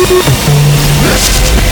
Let's go.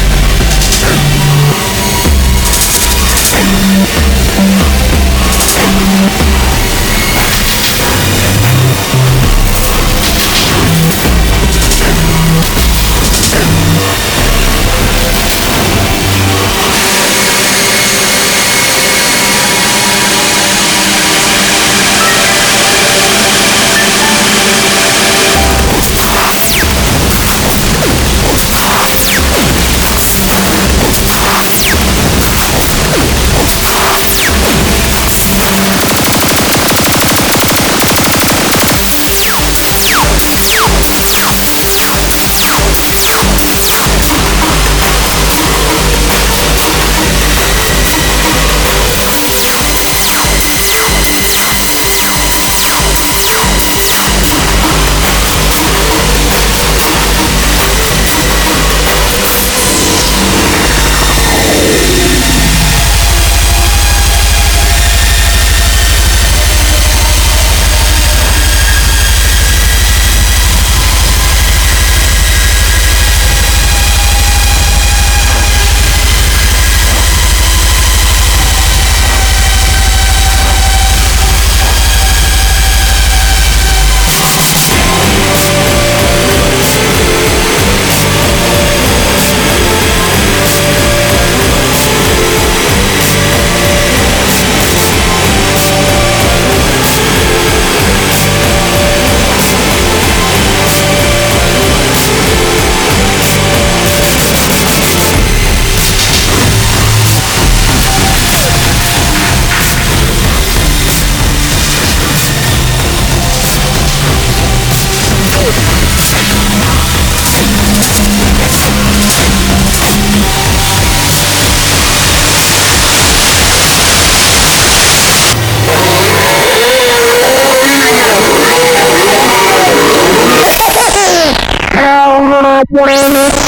awareness.